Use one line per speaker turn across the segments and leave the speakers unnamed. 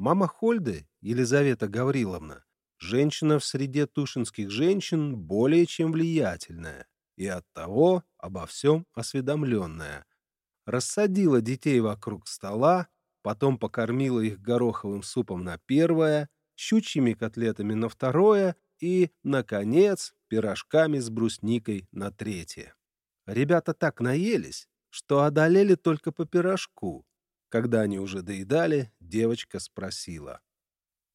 Мама Хольды, Елизавета Гавриловна, женщина в среде тушинских женщин более чем влиятельная и оттого обо всем осведомленная. Рассадила детей вокруг стола, потом покормила их гороховым супом на первое, щучьими котлетами на второе и, наконец, пирожками с брусникой на третье. Ребята так наелись, что одолели только по пирожку. Когда они уже доедали, девочка спросила.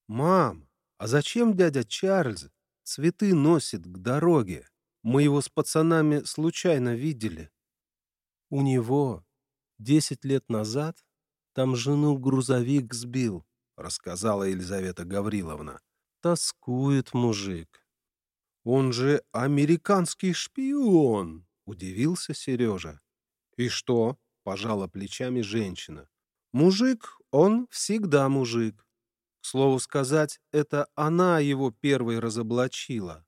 «Мам, а зачем дядя Чарльз цветы носит к дороге? Мы его с пацанами случайно видели. У него десять лет назад там жену грузовик сбил, рассказала Елизавета Гавриловна. Тоскует мужик. Он же американский шпион, удивился Сережа. И что? Пожала плечами женщина. Мужик, он всегда мужик. К слову сказать, это она его первой разоблачила.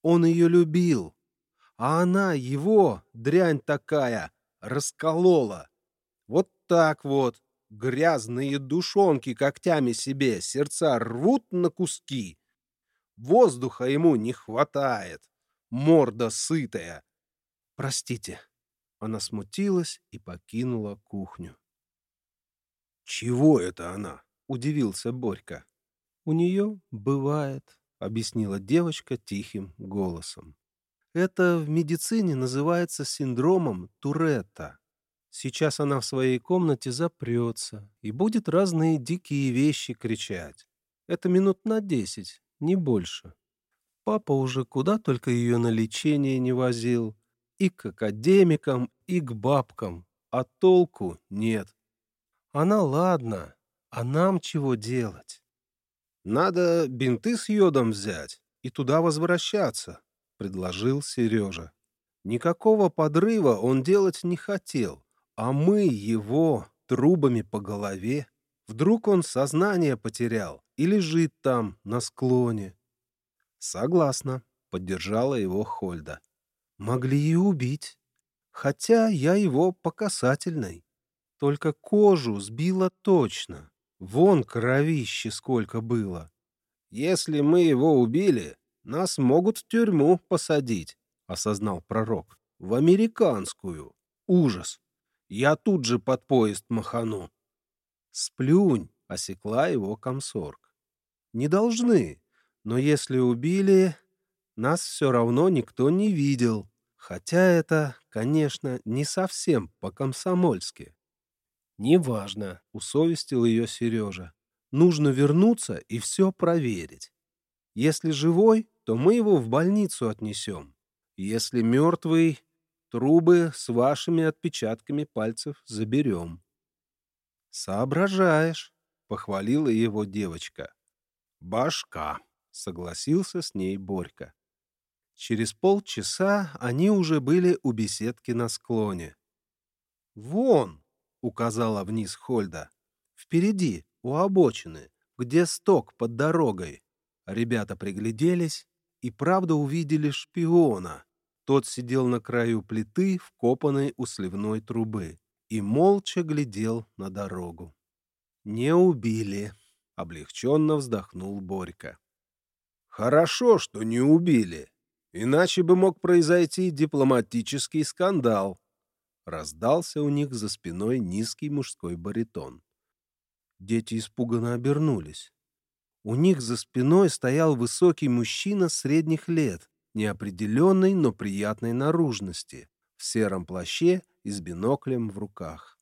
Он ее любил, а она его, дрянь такая, расколола. Вот так вот, грязные душонки когтями себе сердца рвут на куски. Воздуха ему не хватает, морда сытая. Простите. Она смутилась и покинула кухню. «Чего это она?» удивился Борька. «У нее бывает», — объяснила девочка тихим голосом. «Это в медицине называется синдромом Туретта. Сейчас она в своей комнате запрется и будет разные дикие вещи кричать. Это минут на десять, не больше. Папа уже куда только ее на лечение не возил. И к академикам, и к бабкам. А толку нет. Она ладно, а нам чего делать? Надо бинты с йодом взять и туда возвращаться, предложил Сережа. Никакого подрыва он делать не хотел, а мы его трубами по голове. Вдруг он сознание потерял и лежит там, на склоне. Согласна, поддержала его Хольда. Могли и убить. Хотя я его по касательной. Только кожу сбила точно. Вон кровище сколько было. Если мы его убили, нас могут в тюрьму посадить, — осознал пророк. В американскую. Ужас. Я тут же под поезд махану. Сплюнь, — осекла его комсорг. Не должны, но если убили, нас все равно никто не видел. Хотя это, конечно, не совсем по-комсомольски. «Неважно», — усовестил ее Сережа. «Нужно вернуться и все проверить. Если живой, то мы его в больницу отнесем. Если мертвый, трубы с вашими отпечатками пальцев заберем». «Соображаешь», — похвалила его девочка. «Башка», — согласился с ней Борька. Через полчаса они уже были у беседки на склоне. «Вон!» Указала вниз Хольда. Впереди, у обочины, где сток под дорогой. Ребята пригляделись и правда увидели шпиона. Тот сидел на краю плиты, вкопанной у сливной трубы, и молча глядел на дорогу. «Не убили», — облегченно вздохнул Борька. «Хорошо, что не убили, иначе бы мог произойти дипломатический скандал», Раздался у них за спиной низкий мужской баритон. Дети испуганно обернулись. У них за спиной стоял высокий мужчина средних лет, неопределенной, но приятной наружности, в сером плаще и с биноклем в руках.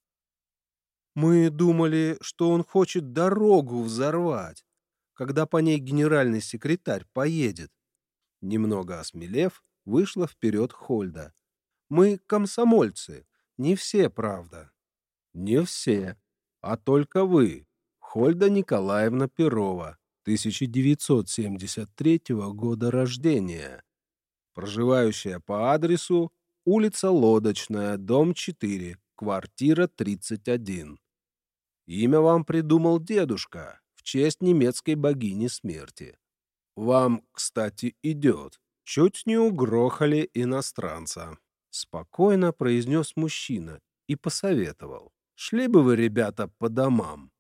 «Мы думали, что он хочет дорогу взорвать, когда по ней генеральный секретарь поедет». Немного осмелев, вышла вперед Хольда. «Мы комсомольцы, не все, правда. Не все, а только вы, Хольда Николаевна Перова, 1973 года рождения, проживающая по адресу улица Лодочная, дом 4, квартира 31. Имя вам придумал дедушка в честь немецкой богини смерти. Вам, кстати, идет. Чуть не угрохали иностранца. Спокойно произнес мужчина и посоветовал. «Шли бы вы, ребята, по домам».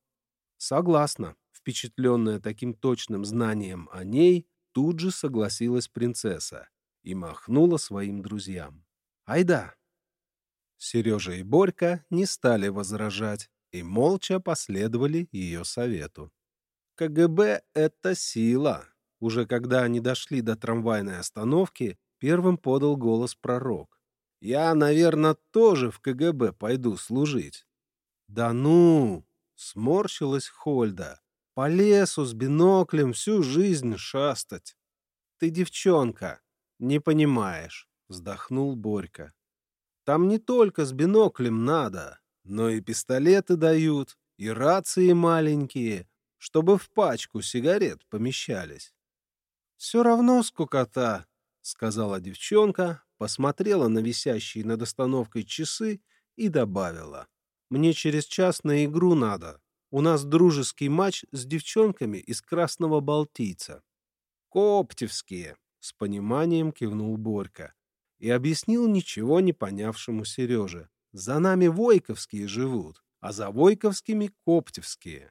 «Согласна. Впечатленная таким точным знанием о ней, тут же согласилась принцесса и махнула своим друзьям. «Айда!» Сережа и Борька не стали возражать и молча последовали ее совету. КГБ — это сила. Уже когда они дошли до трамвайной остановки, первым подал голос пророк. «Я, наверное, тоже в КГБ пойду служить». «Да ну!» — сморщилась Хольда. «По лесу с биноклем всю жизнь шастать». «Ты девчонка, не понимаешь», — вздохнул Борька. «Там не только с биноклем надо, но и пистолеты дают, и рации маленькие, чтобы в пачку сигарет помещались. «Все равно скукота», — сказала девчонка, посмотрела на висящие над остановкой часы и добавила. «Мне через час на игру надо. У нас дружеский матч с девчонками из Красного Балтийца». «Коптевские», — с пониманием кивнул Борька и объяснил ничего не понявшему Сереже. «За нами Войковские живут, а за Войковскими — Коптевские».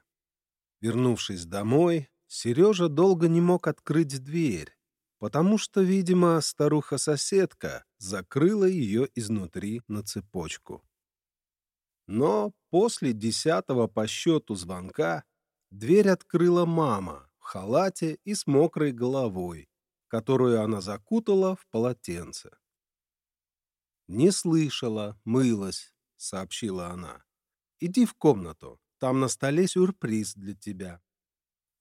Вернувшись домой, Сережа долго не мог открыть дверь, потому что, видимо, старуха-соседка закрыла ее изнутри на цепочку. Но после десятого по счету звонка дверь открыла мама в халате и с мокрой головой, которую она закутала в полотенце. «Не слышала, мылась», — сообщила она. «Иди в комнату, там на столе сюрприз для тебя».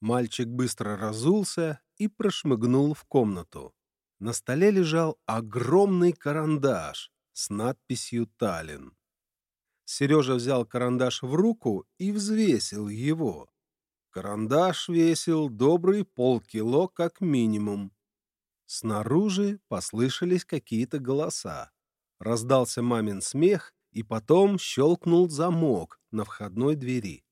Мальчик быстро разулся и прошмыгнул в комнату. На столе лежал огромный карандаш с надписью «Таллин». Сережа взял карандаш в руку и взвесил его. Карандаш весил добрый полкило как минимум. Снаружи послышались какие-то голоса. Раздался мамин смех, и потом щелкнул замок на входной двери.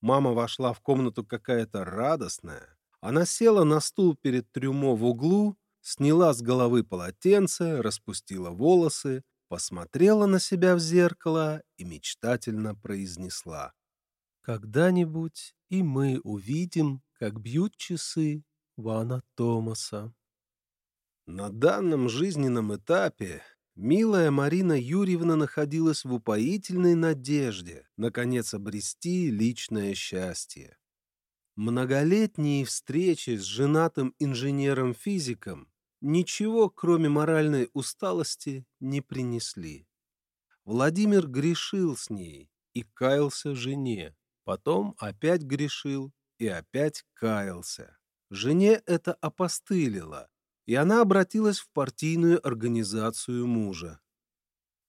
Мама вошла в комнату какая-то радостная. Она села на стул перед трюмо в углу, сняла с головы полотенце, распустила волосы, посмотрела на себя в зеркало и мечтательно произнесла. «Когда-нибудь и мы увидим, как бьют часы Вана Томаса». На данном жизненном этапе Милая Марина Юрьевна находилась в упоительной надежде, наконец, обрести личное счастье. Многолетние встречи с женатым инженером-физиком ничего, кроме моральной усталости, не принесли. Владимир грешил с ней и каялся жене, потом опять грешил и опять каялся. Жене это опостылило, и она обратилась в партийную организацию мужа.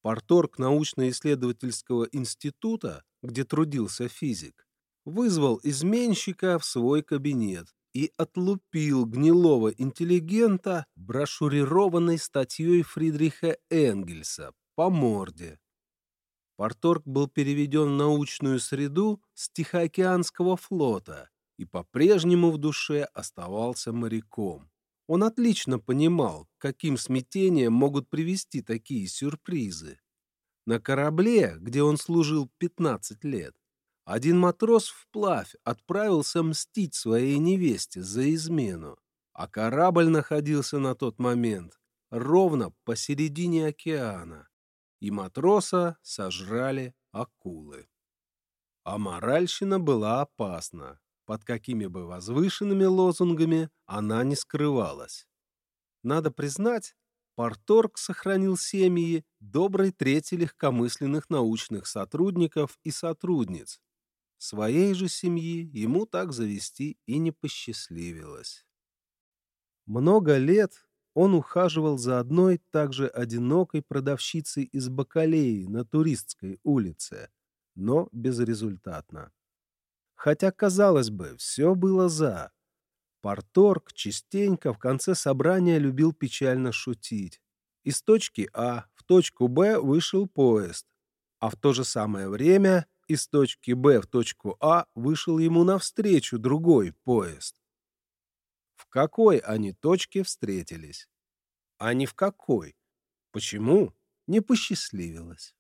Порторг научно-исследовательского института, где трудился физик, вызвал изменщика в свой кабинет и отлупил гнилого интеллигента брошюрированной статьей Фридриха Энгельса по морде. Порторг был переведен в научную среду с Тихоокеанского флота и по-прежнему в душе оставался моряком. Он отлично понимал, каким смятением могут привести такие сюрпризы. На корабле, где он служил 15 лет, один матрос вплавь отправился мстить своей невесте за измену, а корабль находился на тот момент ровно посередине океана, и матроса сожрали акулы. А моральщина была опасна под какими бы возвышенными лозунгами она не скрывалась. Надо признать, Парторг сохранил семьи доброй трети легкомысленных научных сотрудников и сотрудниц. Своей же семьи ему так завести и не посчастливилось. Много лет он ухаживал за одной также одинокой продавщицей из Бакалеи на Туристской улице, но безрезультатно. Хотя, казалось бы, все было «за». Порторг частенько в конце собрания любил печально шутить. Из точки А в точку Б вышел поезд, а в то же самое время из точки Б в точку А вышел ему навстречу другой поезд. В какой они точке встретились? А не в какой. Почему? Не посчастливилось.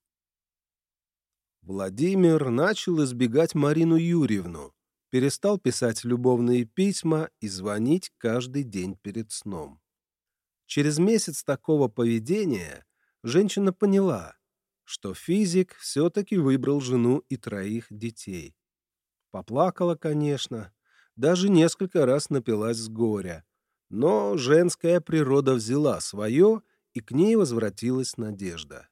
Владимир начал избегать Марину Юрьевну, перестал писать любовные письма и звонить каждый день перед сном. Через месяц такого поведения женщина поняла, что физик все-таки выбрал жену и троих детей. Поплакала, конечно, даже несколько раз напилась с горя, но женская природа взяла свое, и к ней возвратилась надежда.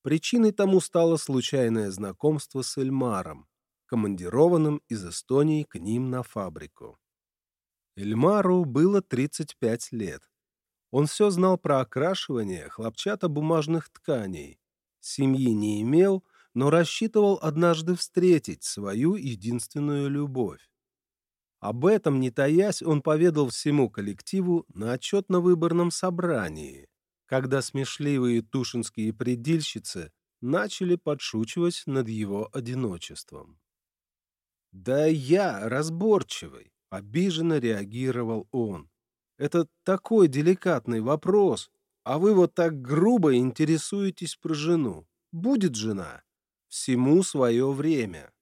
Причиной тому стало случайное знакомство с Эльмаром, командированным из Эстонии к ним на фабрику. Эльмару было 35 лет. Он все знал про окрашивание хлопчатобумажных тканей. Семьи не имел, но рассчитывал однажды встретить свою единственную любовь. Об этом, не таясь, он поведал всему коллективу на отчетно-выборном собрании, когда смешливые тушинские предельщицы начали подшучивать над его одиночеством. «Да я разборчивый», — обиженно реагировал он. Это такой деликатный вопрос, а вы вот так грубо интересуетесь про жену. Будет жена? Всему свое время.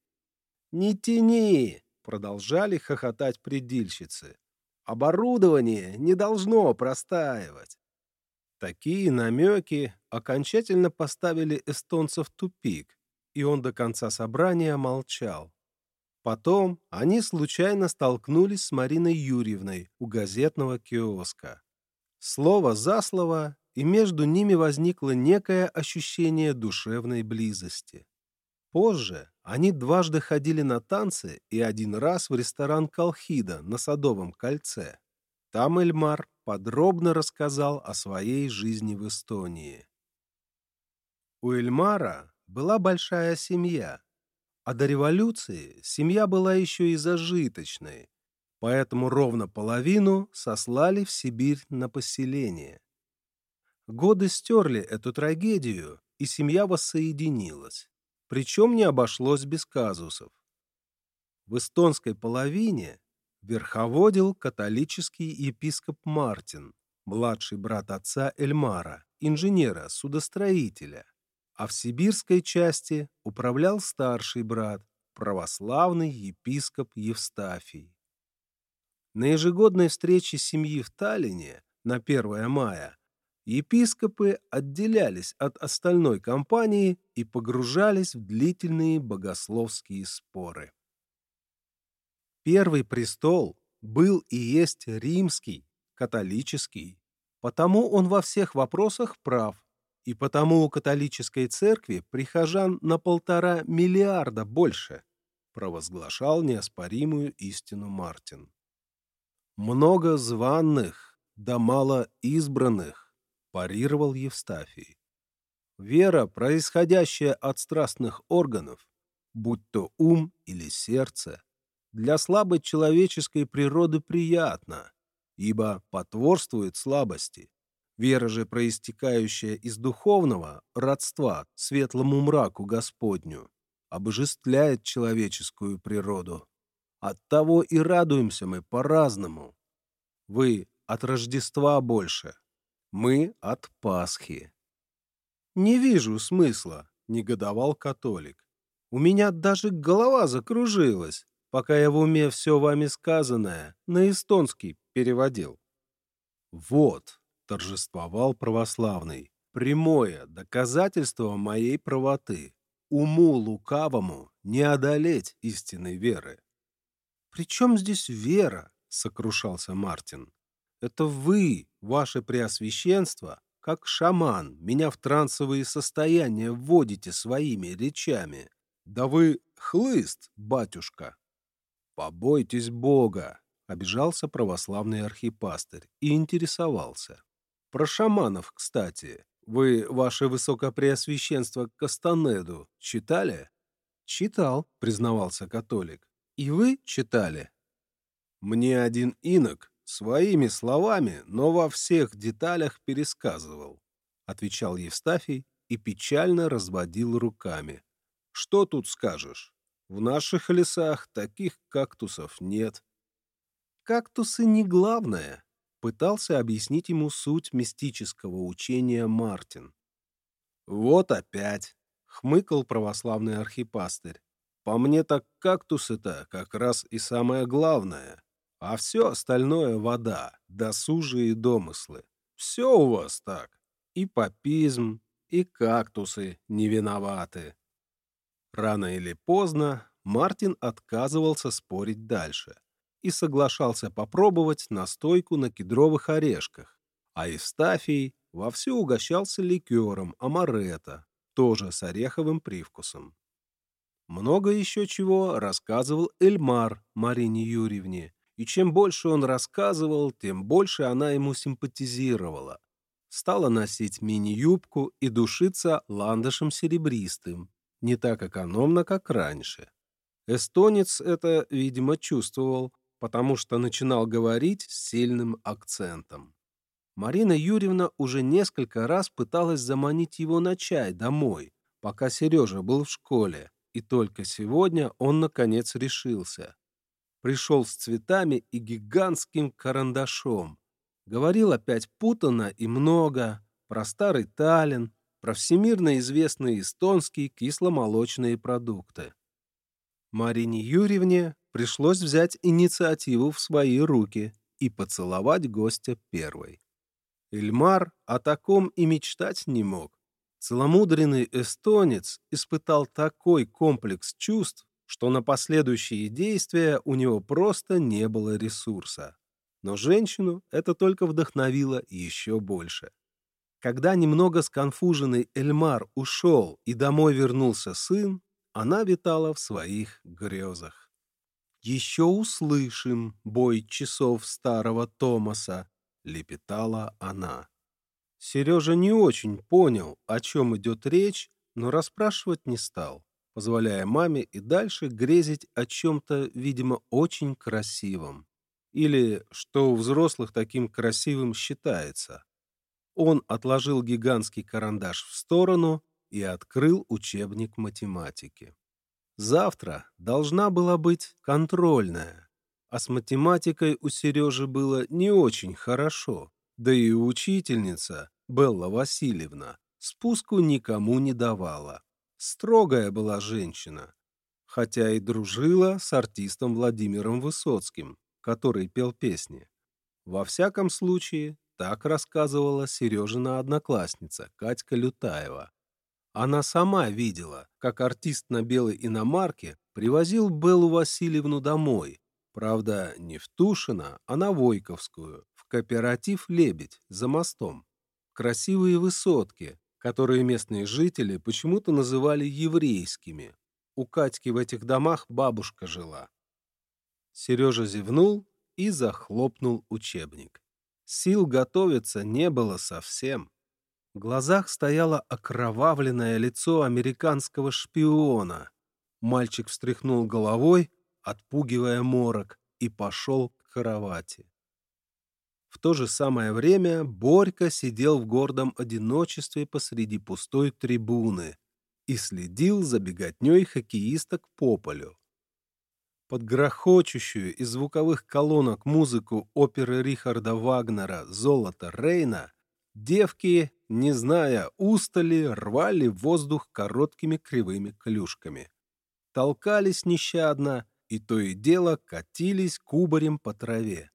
Не тяни, продолжали хохотать предельщицы. Оборудование не должно простаивать. Такие намеки окончательно поставили эстонца в тупик, и он до конца собрания молчал. Потом они случайно столкнулись с Мариной Юрьевной у газетного киоска. Слово за слово, и между ними возникло некое ощущение душевной близости. Позже они дважды ходили на танцы и один раз в ресторан «Колхида» на Садовом кольце. Там Эльмар подробно рассказал о своей жизни в Эстонии. У Эльмара была большая семья, а до революции семья была еще и зажиточной, поэтому ровно половину сослали в Сибирь на поселение. Годы стерли эту трагедию, и семья воссоединилась, причем не обошлось без казусов. В эстонской половине верховодил католический епископ Мартин, младший брат отца Эльмара, инженера-судостроителя а в сибирской части управлял старший брат, православный епископ Евстафий. На ежегодной встрече семьи в Таллине на 1 мая епископы отделялись от остальной компании и погружались в длительные богословские споры. Первый престол был и есть римский, католический, потому он во всех вопросах прав, и потому у католической церкви прихожан на полтора миллиарда больше, провозглашал неоспоримую истину Мартин. Много званных, да мало избранных, парировал Евстафий. Вера, происходящая от страстных органов, будь то ум или сердце, для слабой человеческой природы приятна, ибо потворствует слабости, Вера же, проистекающая из духовного родства светлому мраку Господню, обожествляет человеческую природу. Оттого и радуемся мы по-разному. Вы от Рождества больше, мы от Пасхи. «Не вижу смысла», — негодовал католик. «У меня даже голова закружилась, пока я в уме все вами сказанное на эстонский переводил». «Вот», торжествовал православный. Прямое доказательство моей правоты. Уму лукавому не одолеть истинной веры. «При чем здесь вера?» — сокрушался Мартин. «Это вы, ваше преосвященство, как шаман, меня в трансовые состояния вводите своими речами. Да вы хлыст, батюшка!» «Побойтесь Бога!» — обижался православный архипастырь и интересовался. Про шаманов, кстати. Вы, ваше высокопреосвященство Кастанеду, читали? Читал, признавался католик. И вы читали? Мне один инок своими словами, но во всех деталях пересказывал, отвечал Евстафий и печально разводил руками. Что тут скажешь? В наших лесах таких кактусов нет. Кактусы не главное, пытался объяснить ему суть мистического учения Мартин. «Вот опять!» — хмыкал православный архипастырь. По мне так кактусы-то как раз и самое главное. А все остальное — вода, досужие домыслы. Все у вас так. И папизм, и кактусы не виноваты. Рано или поздно Мартин отказывался спорить дальше и соглашался попробовать настойку на кедровых орешках, а Евстафий вовсю угощался ликером амаретто, тоже с ореховым привкусом. Много еще чего рассказывал Эльмар Марине Юрьевне, и чем больше он рассказывал, тем больше она ему симпатизировала. Стала носить мини-юбку и душиться ландышем серебристым, не так экономно, как раньше. Эстонец это, видимо, чувствовал, потому что начинал говорить с сильным акцентом. Марина Юрьевна уже несколько раз пыталась заманить его на чай домой, пока Сережа был в школе, и только сегодня он, наконец, решился. Пришел с цветами и гигантским карандашом. Говорил опять путано и много про старый Таллин, про всемирно известные эстонские кисломолочные продукты. Марине Юрьевне пришлось взять инициативу в свои руки и поцеловать гостя первой. Эльмар о таком и мечтать не мог. Целомудренный эстонец испытал такой комплекс чувств, что на последующие действия у него просто не было ресурса. Но женщину это только вдохновило еще больше. Когда немного сконфуженный Эльмар ушел и домой вернулся сын, она витала в своих грезах. «Еще услышим бой часов старого Томаса», — лепетала она. Сережа не очень понял, о чем идет речь, но расспрашивать не стал, позволяя маме и дальше грезить о чем-то, видимо, очень красивом. Или что у взрослых таким красивым считается. Он отложил гигантский карандаш в сторону и открыл учебник математики. Завтра должна была быть контрольная, а с математикой у Сережи было не очень хорошо, да и учительница, Белла Васильевна, спуску никому не давала. Строгая была женщина, хотя и дружила с артистом Владимиром Высоцким, который пел песни. Во всяком случае, так рассказывала Сережина одноклассница Катька Лютаева. Она сама видела, как артист на белой иномарке привозил Беллу Васильевну домой. Правда, не в Тушино, а на Войковскую, кооператив «Лебедь» за мостом. Красивые высотки, которые местные жители почему-то называли еврейскими. У Катьки в этих домах бабушка жила. Сережа зевнул и захлопнул учебник. Сил готовиться не было совсем. В глазах стояло окровавленное лицо американского шпиона. Мальчик встряхнул головой, отпугивая морок, и пошел к кровати. В то же самое время Борька сидел в гордом одиночестве посреди пустой трибуны и следил за беготней хоккеисток по полю. Под грохочущую из звуковых колонок музыку оперы Рихарда Вагнера «Золото Рейна» девки не зная устали, рвали воздух короткими кривыми клюшками. Толкались нещадно и то и дело катились кубарем по траве.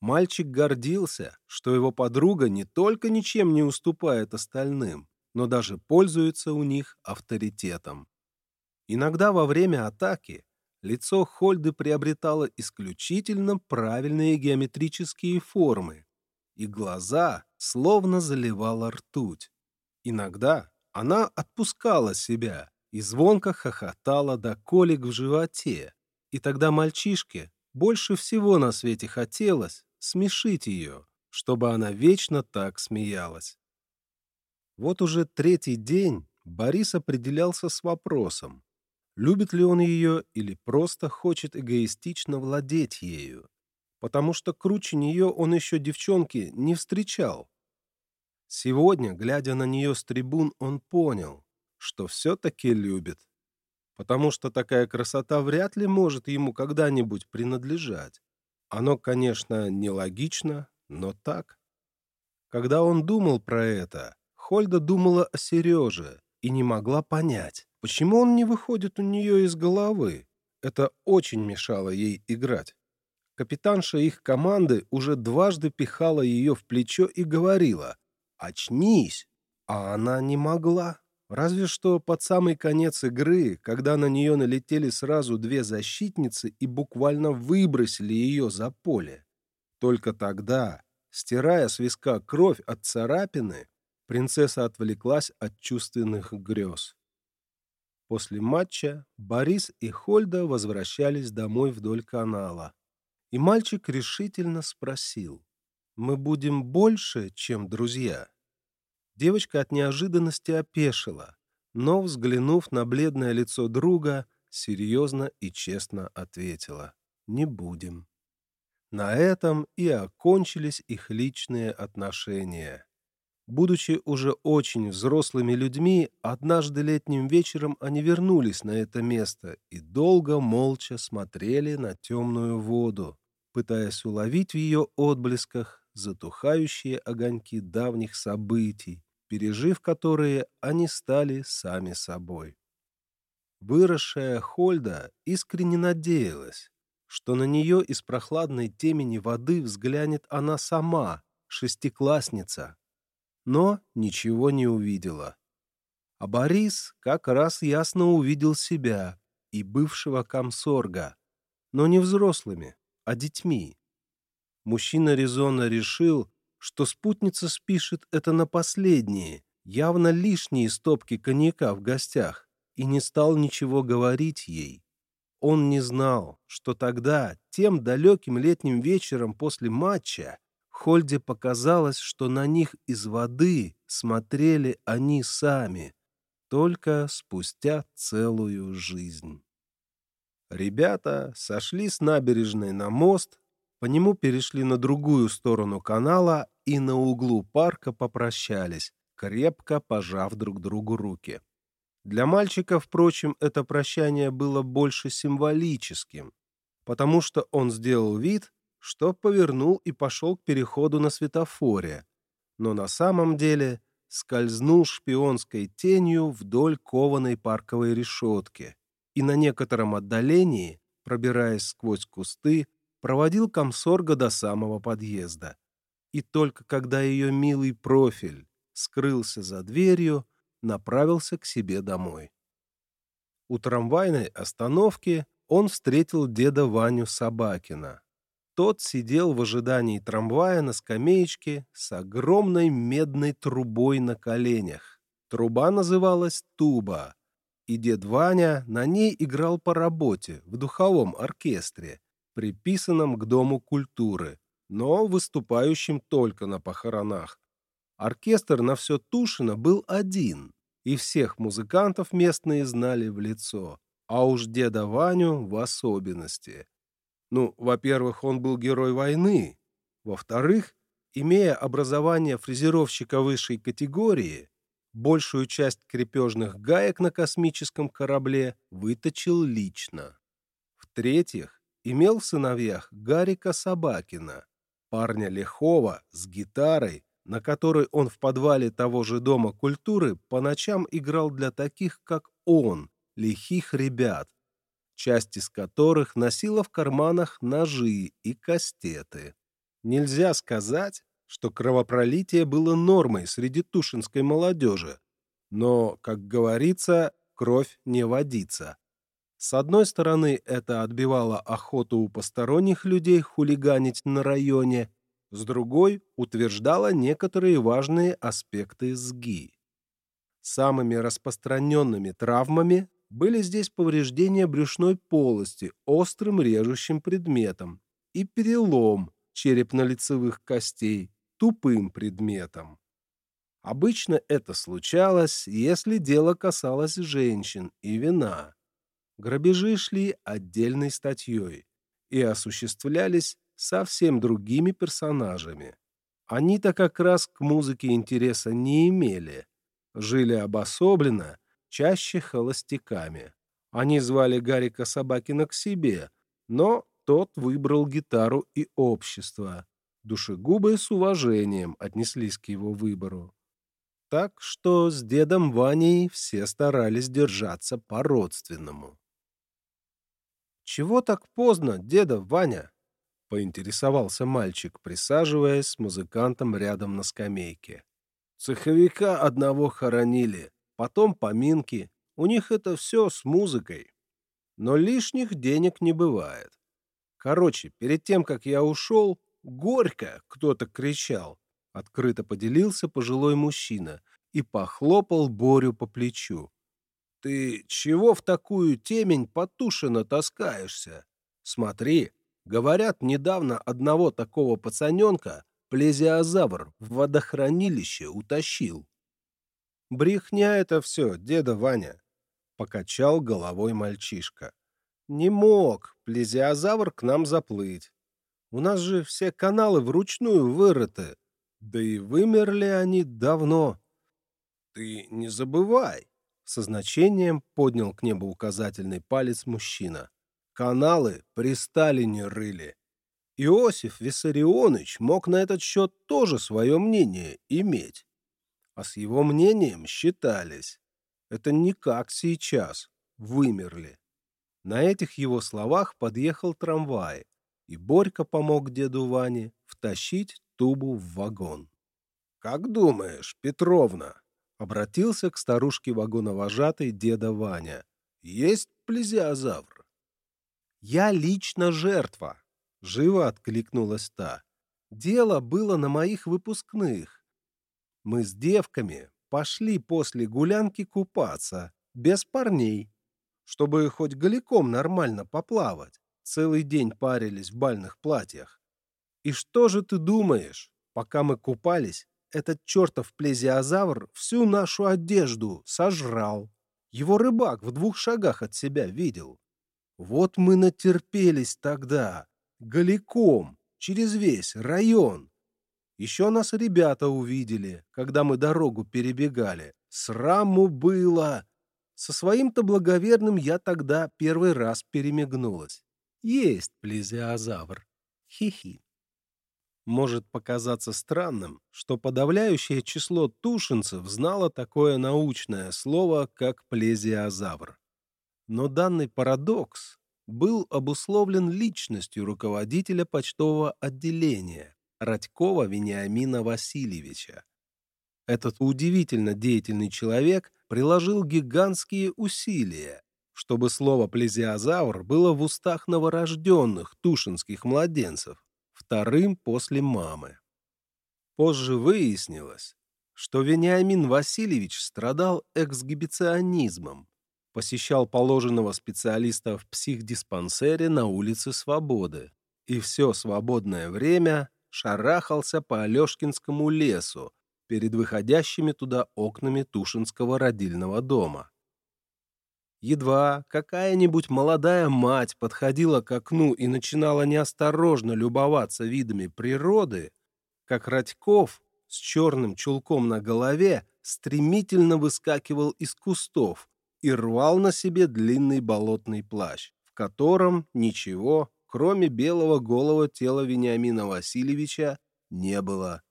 Мальчик гордился, что его подруга не только ничем не уступает остальным, но даже пользуется у них авторитетом. Иногда во время атаки лицо Хольды приобретало исключительно правильные геометрические формы, и глаза словно заливала ртуть. Иногда она отпускала себя и звонко хохотала до колик в животе, и тогда мальчишке больше всего на свете хотелось смешить ее, чтобы она вечно так смеялась. Вот уже третий день Борис определялся с вопросом, любит ли он ее или просто хочет эгоистично владеть ею потому что круче нее он еще девчонки не встречал. Сегодня, глядя на нее с трибун, он понял, что все-таки любит, потому что такая красота вряд ли может ему когда-нибудь принадлежать. Оно, конечно, нелогично, но так. Когда он думал про это, Хольда думала о Сереже, и не могла понять, почему он не выходит у нее из головы. Это очень мешало ей играть. Капитанша их команды уже дважды пихала ее в плечо и говорила «Очнись!», а она не могла. Разве что под самый конец игры, когда на нее налетели сразу две защитницы и буквально выбросили ее за поле. Только тогда, стирая с виска кровь от царапины, принцесса отвлеклась от чувственных грез. После матча Борис и Хольда возвращались домой вдоль канала. И мальчик решительно спросил, «Мы будем больше, чем друзья?» Девочка от неожиданности опешила, но, взглянув на бледное лицо друга, серьезно и честно ответила, «Не будем». На этом и окончились их личные отношения. Будучи уже очень взрослыми людьми, однажды летним вечером они вернулись на это место и долго молча смотрели на темную воду, пытаясь уловить в ее отблесках затухающие огоньки давних событий, пережив которые они стали сами собой. Выросшая Хольда искренне надеялась, что на нее из прохладной темени воды взглянет она сама, шестиклассница, но ничего не увидела. А Борис как раз ясно увидел себя и бывшего комсорга, но не взрослыми, а детьми. Мужчина резонно решил, что спутница спишет это на последние, явно лишние стопки коньяка в гостях, и не стал ничего говорить ей. Он не знал, что тогда, тем далеким летним вечером после матча, Хольде показалось, что на них из воды смотрели они сами, только спустя целую жизнь. Ребята сошли с набережной на мост, по нему перешли на другую сторону канала и на углу парка попрощались, крепко пожав друг другу руки. Для мальчика, впрочем, это прощание было больше символическим, потому что он сделал вид, что повернул и пошел к переходу на светофоре, но на самом деле скользнул шпионской тенью вдоль кованой парковой решетки и на некотором отдалении, пробираясь сквозь кусты, проводил комсорга до самого подъезда. И только когда ее милый профиль скрылся за дверью, направился к себе домой. У трамвайной остановки он встретил деда Ваню Собакина, тот сидел в ожидании трамвая на скамеечке с огромной медной трубой на коленях. Труба называлась «Туба», и дед Ваня на ней играл по работе в духовом оркестре, приписанном к Дому культуры, но выступающим только на похоронах. Оркестр на все Тушино был один, и всех музыкантов местные знали в лицо, а уж деда Ваню в особенности – ну, во-первых, он был герой войны. Во-вторых, имея образование фрезеровщика высшей категории, большую часть крепежных гаек на космическом корабле выточил лично. В-третьих, имел в сыновьях Гарика Собакина, парня лихого с гитарой, на которой он в подвале того же Дома культуры по ночам играл для таких, как он, лихих ребят, часть из которых носила в карманах ножи и кастеты. Нельзя сказать, что кровопролитие было нормой среди тушинской молодежи, но, как говорится, кровь не водится. С одной стороны, это отбивало охоту у посторонних людей хулиганить на районе, с другой утверждало некоторые важные аспекты СГИ. Самыми распространенными травмами были здесь повреждения брюшной полости острым режущим предметом и перелом черепно-лицевых костей тупым предметом. Обычно это случалось, если дело касалось женщин и вина. Грабежи шли отдельной статьей и осуществлялись совсем другими персонажами. Они-то как раз к музыке интереса не имели, жили обособленно чаще холостяками. Они звали Гарика Собакина к себе, но тот выбрал гитару и общество. Душегубы с уважением отнеслись к его выбору. Так что с дедом Ваней все старались держаться по-родственному. «Чего так поздно, деда Ваня?» — поинтересовался мальчик, присаживаясь с музыкантом рядом на скамейке. «Цеховика одного хоронили, потом поминки. У них это все с музыкой. Но лишних денег не бывает. Короче, перед тем, как я ушел, горько кто-то кричал. Открыто поделился пожилой мужчина и похлопал Борю по плечу. «Ты чего в такую темень потушенно таскаешься? Смотри, говорят, недавно одного такого пацаненка плезиозавр в водохранилище утащил». «Брехня это все, деда Ваня», — покачал головой мальчишка. «Не мог плезиозавр к нам заплыть. У нас же все каналы вручную вырыты, да и вымерли они давно». «Ты не забывай», — со значением поднял к небу указательный палец мужчина. «Каналы при Сталине рыли. Иосиф Виссарионович мог на этот счет тоже свое мнение иметь. А с его мнением считались. Это не как сейчас. Вымерли. На этих его словах подъехал трамвай, и Борька помог деду Ване втащить тубу в вагон. «Как думаешь, Петровна?» — обратился к старушке вагоновожатой деда Ваня. «Есть плезиозавр?» «Я лично жертва», — живо откликнулась та. «Дело было на моих выпускных. Мы с девками пошли после гулянки купаться, без парней, чтобы хоть голиком нормально поплавать. Целый день парились в бальных платьях. И что же ты думаешь? Пока мы купались, этот чертов плезиозавр всю нашу одежду сожрал. Его рыбак в двух шагах от себя видел. Вот мы натерпелись тогда, голиком, через весь район. Еще нас ребята увидели, когда мы дорогу перебегали. Сраму было. Со своим-то благоверным я тогда первый раз перемигнулась. Есть плезиозавр. Хи-хи. Может показаться странным, что подавляющее число тушинцев знало такое научное слово, как плезиозавр. Но данный парадокс был обусловлен личностью руководителя почтового отделения Радькова Вениамина Васильевича. Этот удивительно деятельный человек приложил гигантские усилия, чтобы слово «плезиозавр» было в устах новорожденных тушинских младенцев, вторым после мамы. Позже выяснилось, что Вениамин Васильевич страдал эксгибиционизмом, посещал положенного специалиста в психдиспансере на улице Свободы и все свободное время шарахался по Алешкинскому лесу перед выходящими туда окнами Тушинского родильного дома. Едва какая-нибудь молодая мать подходила к окну и начинала неосторожно любоваться видами природы, как Радьков с черным чулком на голове стремительно выскакивал из кустов и рвал на себе длинный болотный плащ, в котором ничего, кроме белого голого тела Вениамина Васильевича, не было.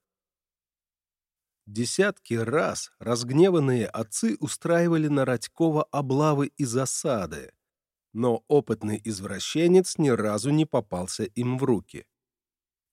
Десятки раз разгневанные отцы устраивали на Радькова облавы и засады, но опытный извращенец ни разу не попался им в руки.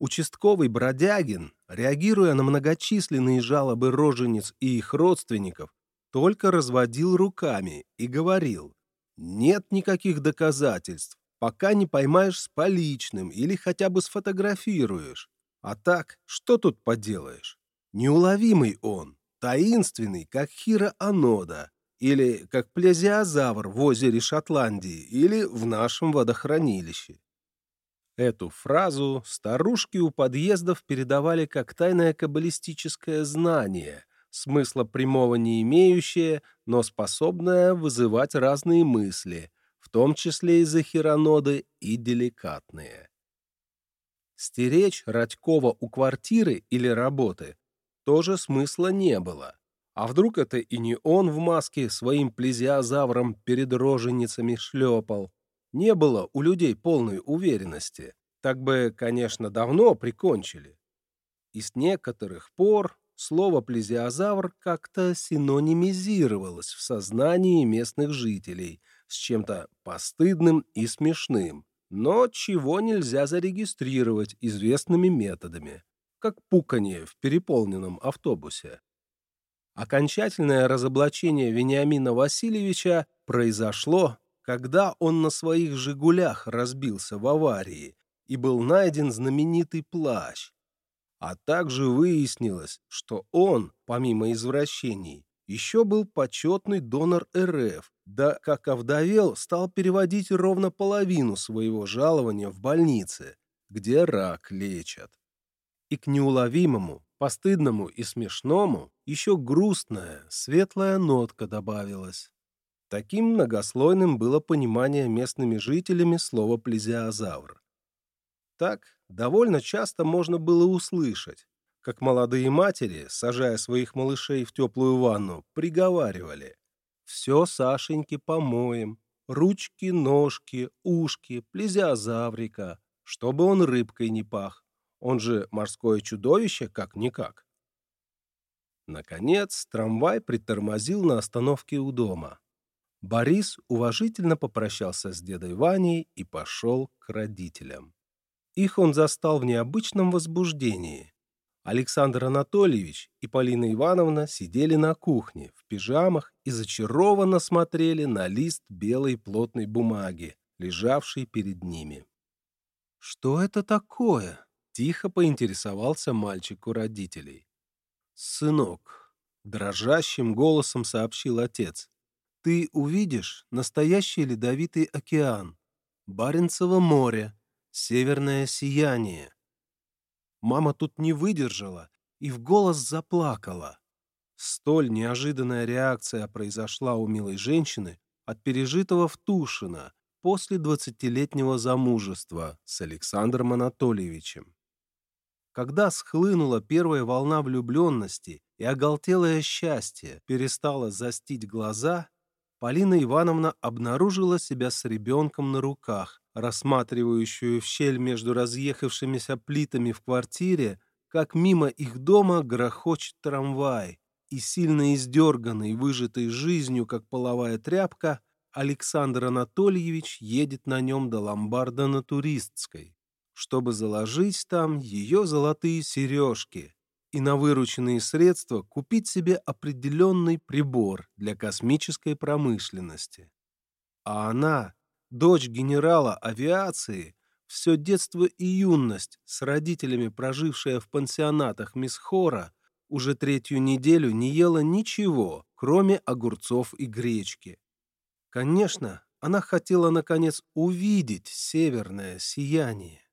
Участковый Бродягин, реагируя на многочисленные жалобы рожениц и их родственников, только разводил руками и говорил, нет никаких доказательств, пока не поймаешь с поличным или хотя бы сфотографируешь. А так, что тут поделаешь? Неуловимый он, таинственный, как Хира Анода, или как плезиозавр в озере Шотландии, или в нашем водохранилище. Эту фразу старушки у подъездов передавали как тайное каббалистическое знание, смысла прямого не имеющее, но способное вызывать разные мысли, в том числе и захироноды, и деликатные. Стеречь Радькова у квартиры или работы тоже смысла не было. А вдруг это и не он в маске своим плезиозавром перед роженицами шлепал? Не было у людей полной уверенности. Так бы, конечно, давно прикончили. И с некоторых пор слово «плезиозавр» как-то синонимизировалось в сознании местных жителей с чем-то постыдным и смешным, но чего нельзя зарегистрировать известными методами, как пуканье в переполненном автобусе. Окончательное разоблачение Вениамина Васильевича произошло, когда он на своих «Жигулях» разбился в аварии и был найден знаменитый плащ. А также выяснилось, что он, помимо извращений, еще был почетный донор РФ, да, как овдовел, стал переводить ровно половину своего жалования в больнице, где рак лечат. И к неуловимому, постыдному и смешному еще грустная, светлая нотка добавилась. Таким многослойным было понимание местными жителями слова «плезиозавр». Так довольно часто можно было услышать, как молодые матери, сажая своих малышей в теплую ванну, приговаривали «Все Сашеньки помоем, ручки, ножки, ушки, плезиозаврика, чтобы он рыбкой не пах, он же морское чудовище как-никак». Наконец, трамвай притормозил на остановке у дома. Борис уважительно попрощался с дедой Ваней и пошел к родителям. Их он застал в необычном возбуждении. Александр Анатольевич и Полина Ивановна сидели на кухне в пижамах и зачарованно смотрели на лист белой плотной бумаги, лежавший перед ними. «Что это такое?» — тихо поинтересовался мальчик у родителей. «Сынок», — дрожащим голосом сообщил отец, ты увидишь настоящий ледовитый океан, Баренцево море, северное сияние. Мама тут не выдержала и в голос заплакала. Столь неожиданная реакция произошла у милой женщины от пережитого в Тушино после двадцатилетнего замужества с Александром Анатольевичем. Когда схлынула первая волна влюбленности и оголтелое счастье перестало застить глаза, Полина Ивановна обнаружила себя с ребенком на руках, рассматривающую в щель между разъехавшимися плитами в квартире, как мимо их дома грохочет трамвай, и сильно издерганный, выжатой жизнью, как половая тряпка, Александр Анатольевич едет на нем до ломбарда на Туристской, чтобы заложить там ее золотые сережки, и на вырученные средства купить себе определенный прибор для космической промышленности. А она, дочь генерала авиации, все детство и юность с родителями, прожившая в пансионатах мисс Хора, уже третью неделю не ела ничего, кроме огурцов и гречки. Конечно, она хотела, наконец, увидеть северное сияние.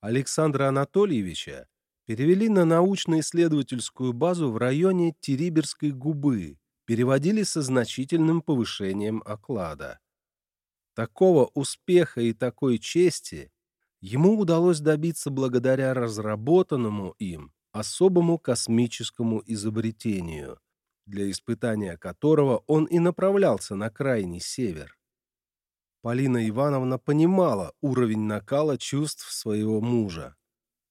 Александра Анатольевича перевели на научно-исследовательскую базу в районе Териберской губы, переводили со значительным повышением оклада. Такого успеха и такой чести ему удалось добиться благодаря разработанному им особому космическому изобретению, для испытания которого он и направлялся на крайний север. Полина Ивановна понимала уровень накала чувств своего мужа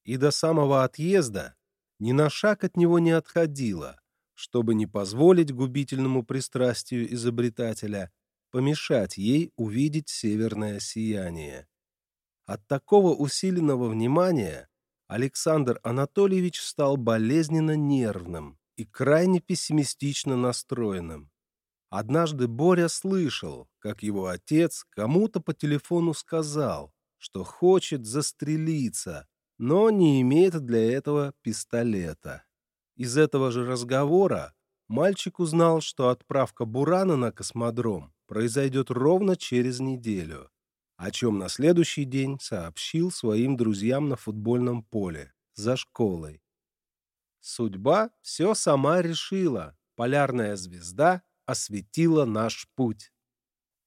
и до самого отъезда ни на шаг от него не отходила, чтобы не позволить губительному пристрастию изобретателя помешать ей увидеть северное сияние. От такого усиленного внимания Александр Анатольевич стал болезненно нервным и крайне пессимистично настроенным. Однажды Боря слышал, как его отец кому-то по телефону сказал, что хочет застрелиться, но не имеет для этого пистолета. Из этого же разговора мальчик узнал, что отправка Бурана на космодром произойдет ровно через неделю, о чем на следующий день сообщил своим друзьям на футбольном поле за школой. Судьба все сама решила. Полярная звезда осветила наш путь.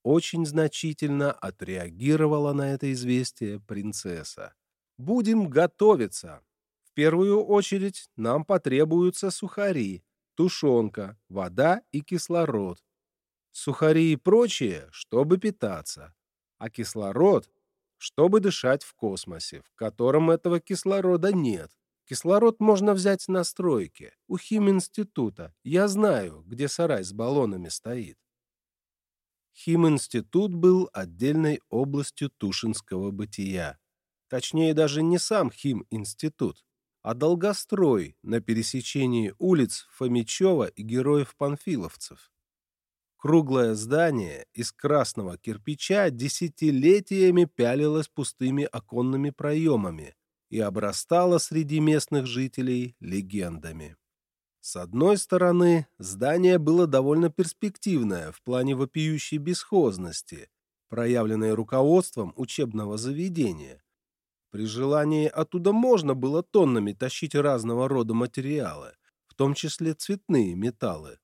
Очень значительно отреагировала на это известие принцесса. Будем готовиться. В первую очередь нам потребуются сухари, тушенка, вода и кислород. Сухари и прочее, чтобы питаться, а кислород, чтобы дышать в космосе, в котором этого кислорода нет. Кислород можно взять на стройке, у химинститута. Я знаю, где сарай с баллонами стоит. Химинститут был отдельной областью Тушинского бытия. Точнее, даже не сам химинститут, а долгострой на пересечении улиц Фомичева и Героев-Панфиловцев. Круглое здание из красного кирпича десятилетиями пялилось пустыми оконными проемами, и обрастала среди местных жителей легендами. С одной стороны, здание было довольно перспективное в плане вопиющей бесхозности, проявленной руководством учебного заведения. При желании оттуда можно было тоннами тащить разного рода материалы, в том числе цветные металлы.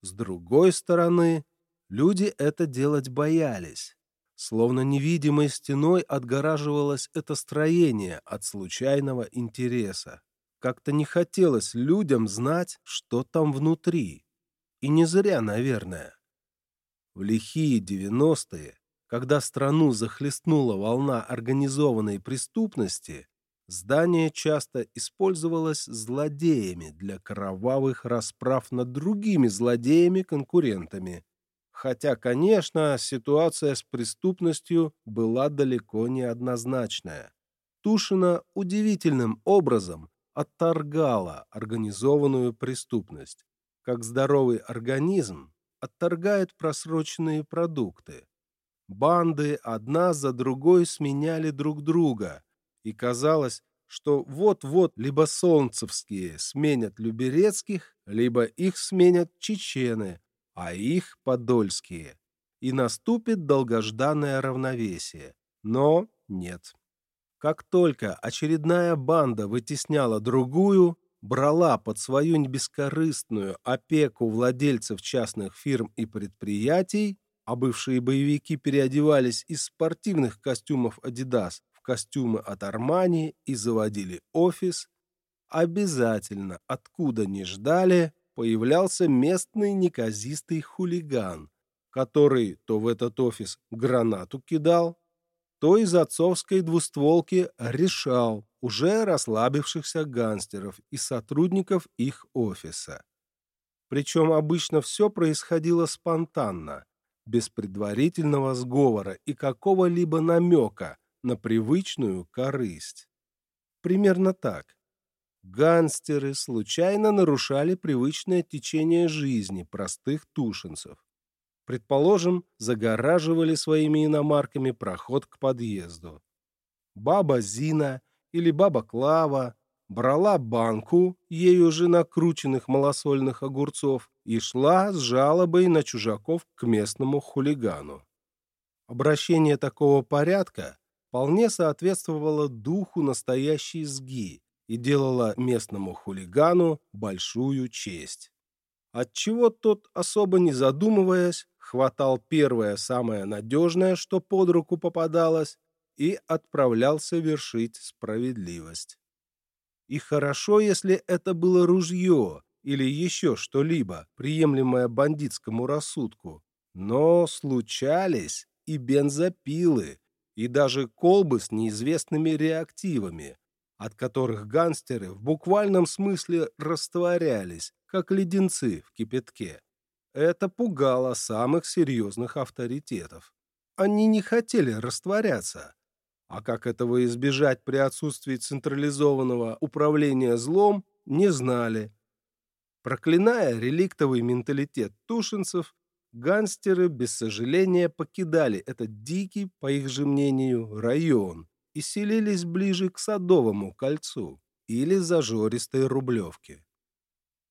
С другой стороны, люди это делать боялись. Словно невидимой стеной отгораживалось это строение от случайного интереса. Как-то не хотелось людям знать, что там внутри. И не зря, наверное. В лихие девяностые, когда страну захлестнула волна организованной преступности, здание часто использовалось злодеями для кровавых расправ над другими злодеями-конкурентами, Хотя, конечно, ситуация с преступностью была далеко не однозначная. Тушина удивительным образом отторгала организованную преступность, как здоровый организм отторгает просроченные продукты. Банды одна за другой сменяли друг друга, и казалось, что вот-вот либо солнцевские сменят люберецких, либо их сменят чечены, а их подольские. И наступит долгожданное равновесие. Но нет. Как только очередная банда вытесняла другую, брала под свою бескорыстную опеку владельцев частных фирм и предприятий, а бывшие боевики переодевались из спортивных костюмов Adidas в костюмы от Armani и заводили офис, обязательно, откуда не ждали, появлялся местный неказистый хулиган, который то в этот офис гранату кидал, то из отцовской двустволки решал уже расслабившихся гангстеров и сотрудников их офиса. Причем обычно все происходило спонтанно, без предварительного сговора и какого-либо намека на привычную корысть. Примерно так. Гангстеры случайно нарушали привычное течение жизни простых тушинцев. Предположим, загораживали своими иномарками проход к подъезду. Баба Зина или баба Клава брала банку, ею же накрученных малосольных огурцов, и шла с жалобой на чужаков к местному хулигану. Обращение такого порядка вполне соответствовало духу настоящей сги, и делала местному хулигану большую честь. Отчего тот, особо не задумываясь, хватал первое самое надежное, что под руку попадалось, и отправлялся вершить справедливость. И хорошо, если это было ружье или еще что-либо, приемлемое бандитскому рассудку, но случались и бензопилы, и даже колбы с неизвестными реактивами, от которых гангстеры в буквальном смысле растворялись, как леденцы в кипятке. Это пугало самых серьезных авторитетов. Они не хотели растворяться. А как этого избежать при отсутствии централизованного управления злом, не знали. Проклиная реликтовый менталитет тушинцев, гангстеры без сожаления покидали этот дикий, по их же мнению, район и селились ближе к Садовому кольцу или зажористой Рублевке.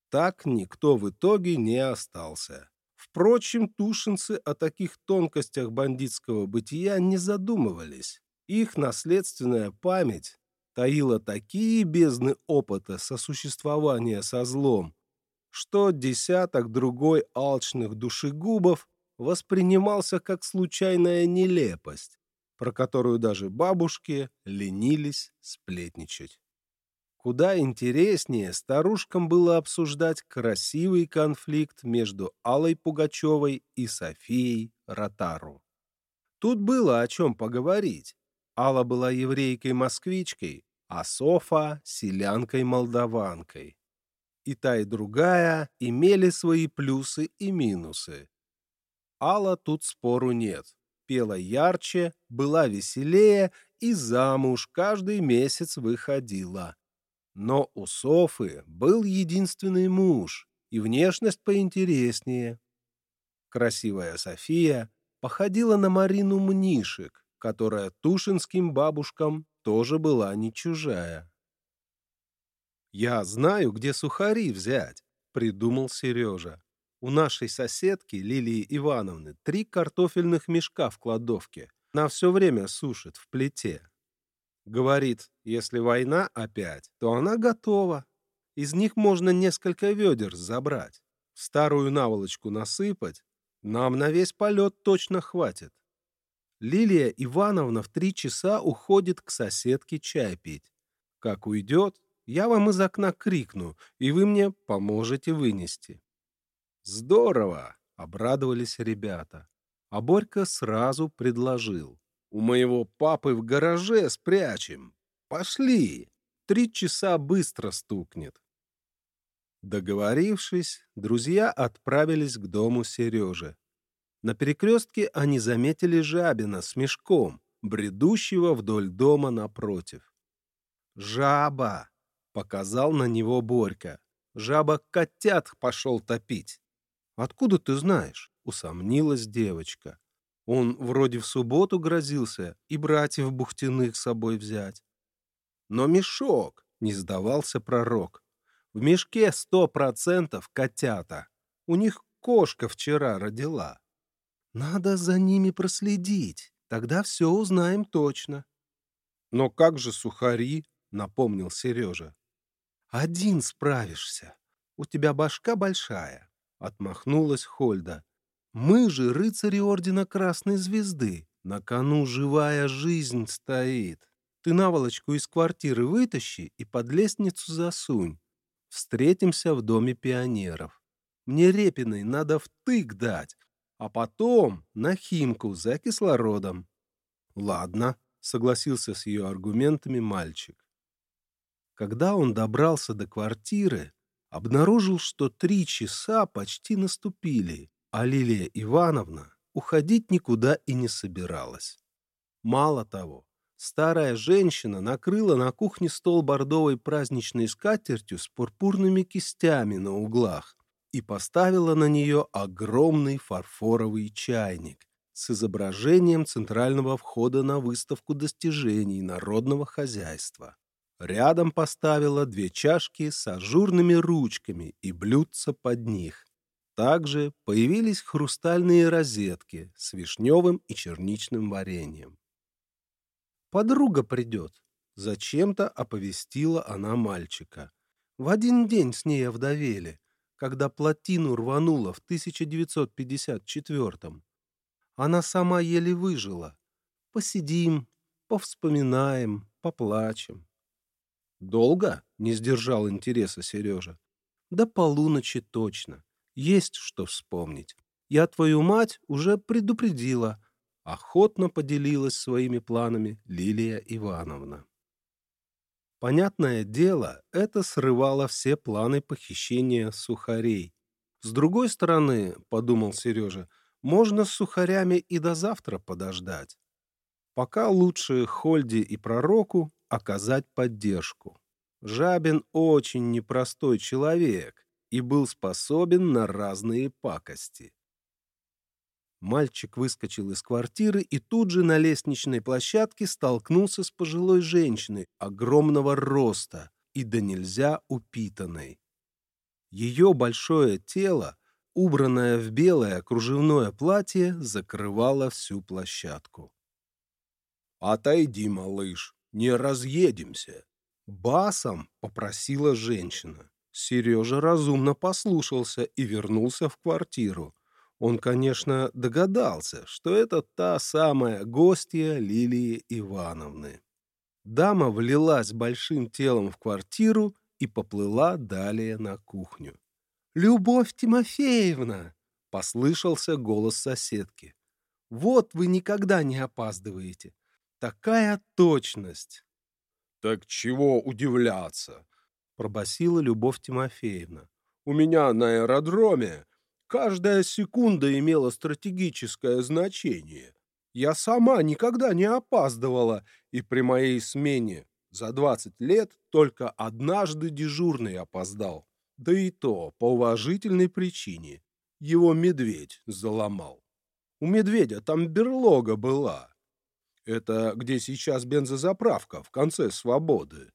Так никто в итоге не остался. Впрочем, тушинцы о таких тонкостях бандитского бытия не задумывались. Их наследственная память таила такие бездны опыта сосуществования со злом, что десяток другой алчных душегубов воспринимался как случайная нелепость, про которую даже бабушки ленились сплетничать. Куда интереснее старушкам было обсуждать красивый конфликт между Аллой Пугачевой и Софией Ротару. Тут было о чем поговорить. Алла была еврейкой-москвичкой, а Софа — селянкой-молдаванкой. И та, и другая имели свои плюсы и минусы. Алла тут спору нет. Пела ярче, была веселее и замуж каждый месяц выходила. Но у Софы был единственный муж и внешность поинтереснее. Красивая София походила на Марину Мнишек, которая тушинским бабушкам тоже была не чужая. «Я знаю, где сухари взять», — придумал Сережа. «У нашей соседки Лилии Ивановны три картофельных мешка в кладовке. На все время сушит в плите. Говорит, если война опять, то она готова. Из них можно несколько ведер забрать, старую наволочку насыпать. Нам на весь полет точно хватит. Лилия Ивановна в три часа уходит к соседке чай пить. Как уйдет, я вам из окна крикну, и вы мне поможете вынести. Здорово! — обрадовались ребята. А Борька сразу предложил. У моего папы в гараже спрячем. Пошли! Три часа быстро стукнет. Договорившись, друзья отправились к дому Сережи. На перекрестке они заметили Жабина с мешком, бредущего вдоль дома напротив. «Жаба!» — показал на него Борька. «Жаба котят пошел топить». «Откуда ты знаешь?» — усомнилась девочка. Он вроде в субботу грозился и братьев Бухтиных с собой взять. Но мешок, не сдавался пророк. В мешке сто процентов котята. У них кошка вчера родила. Надо за ними проследить, тогда все узнаем точно. Но как же сухари, напомнил Сережа. Один справишься. У тебя башка большая, отмахнулась Хольда. Мы же рыцари Ордена Красной Звезды. На кону живая жизнь стоит. Ты наволочку из квартиры вытащи и под лестницу засунь. Встретимся в доме пионеров. Мне Репиной надо втык дать, а потом на Химку за кислородом. Ладно, согласился с ее аргументами мальчик. Когда он добрался до квартиры, обнаружил, что три часа почти наступили, а Лилия Ивановна уходить никуда и не собиралась. Мало того, старая женщина накрыла на кухне стол бордовой праздничной скатертью с пурпурными кистями на углах, и поставила на нее огромный фарфоровый чайник с изображением центрального входа на выставку достижений народного хозяйства. Рядом поставила две чашки с ажурными ручками и блюдца под них. Также появились хрустальные розетки с вишневым и черничным вареньем. «Подруга придет», — зачем-то оповестила она мальчика. В один день с ней овдовели, когда плотину рвануло в 1954-м. Она сама еле выжила. Посидим, повспоминаем, поплачем. «Долго?» — не сдержал интереса Сережа. «До полуночи точно. Есть что вспомнить. Я твою мать уже предупредила». Охотно поделилась своими планами Лилия Ивановна. Понятное дело, это срывало все планы похищения сухарей. С другой стороны, — подумал Сережа, — можно с сухарями и до завтра подождать. Пока лучше Хольде и Пророку оказать поддержку. Жабин очень непростой человек и был способен на разные пакости. Мальчик выскочил из квартиры и тут же на лестничной площадке столкнулся с пожилой женщиной огромного роста и да нельзя упитанной. Ее большое тело, убранное в белое кружевное платье, закрывало всю площадку. «Отойди, малыш, не разъедемся!» Басом попросила женщина. Сережа разумно послушался и вернулся в квартиру. Он, конечно, догадался, что это та самая гостья Лилии Ивановны. Дама влилась большим телом в квартиру и поплыла далее на кухню. «Любовь Тимофеевна!» — послышался голос соседки. «Вот вы никогда не опаздываете. Такая точность!» Так чего удивляться? Пробасила Любовь Тимофеевна. У меня на аэродроме каждая секунда имела стратегическое значение. Я сама никогда не опаздывала, и при моей смене за 20 лет только однажды дежурный опоздал. Да и то по уважительной причине. Его медведь заломал. У медведя там берлога была. Это где сейчас бензозаправка, в конце свободы.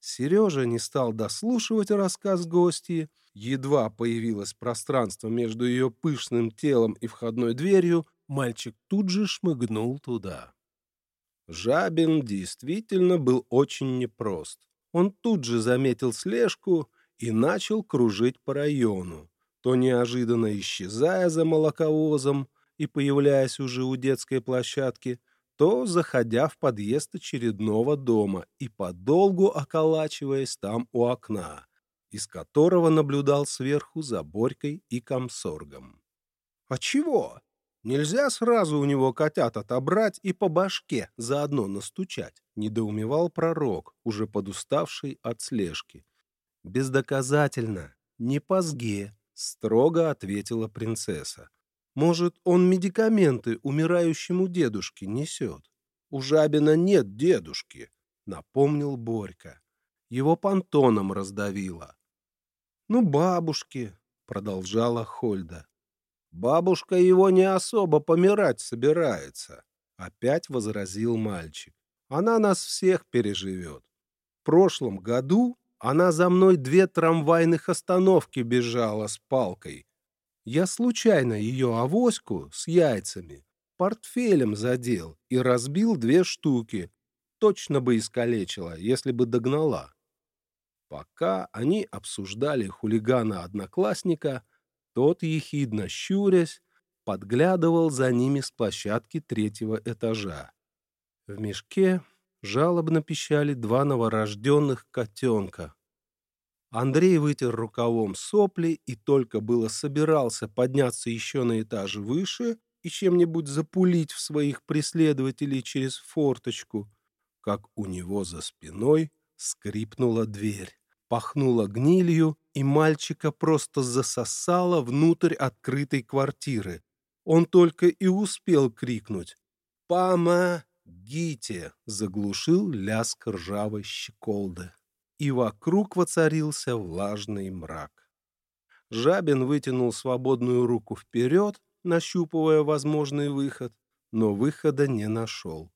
Сережа не стал дослушивать рассказ гости. Едва появилось пространство между ее пышным телом и входной дверью, мальчик тут же шмыгнул туда. Жабин действительно был очень непрост. Он тут же заметил слежку и начал кружить по району, то неожиданно исчезая за молоковозом и появляясь уже у детской площадки, то заходя в подъезд очередного дома и подолгу околачиваясь там у окна, из которого наблюдал сверху за Борькой и комсоргом. «А чего? Нельзя сразу у него котят отобрать и по башке заодно настучать», — недоумевал пророк, уже подуставший от слежки. «Бездоказательно, не по сге», — строго ответила принцесса. «Может, он медикаменты умирающему дедушке несет?» «У Жабина нет дедушки», — напомнил Борька. Его понтоном раздавило. «Ну, бабушки», — продолжала Хольда. «Бабушка его не особо помирать собирается», — опять возразил мальчик. «Она нас всех переживет. В прошлом году она за мной две трамвайных остановки бежала с палкой. Я случайно ее авоську с яйцами портфелем задел и разбил две штуки. Точно бы искалечила, если бы догнала». Пока они обсуждали хулигана-одноклассника, тот, ехидно щурясь, подглядывал за ними с площадки третьего этажа. В мешке жалобно пищали два новорожденных котенка. Андрей вытер рукавом сопли и только было собирался подняться еще на этаж выше и чем-нибудь запулить в своих преследователей через форточку, как у него за спиной скрипнула дверь пахнуло гнилью, и мальчика просто засосало внутрь открытой квартиры. Он только и успел крикнуть «Помогите!» заглушил лязг ржавой щеколды. И вокруг воцарился влажный мрак. Жабин вытянул свободную руку вперед, нащупывая возможный выход, но выхода не нашел.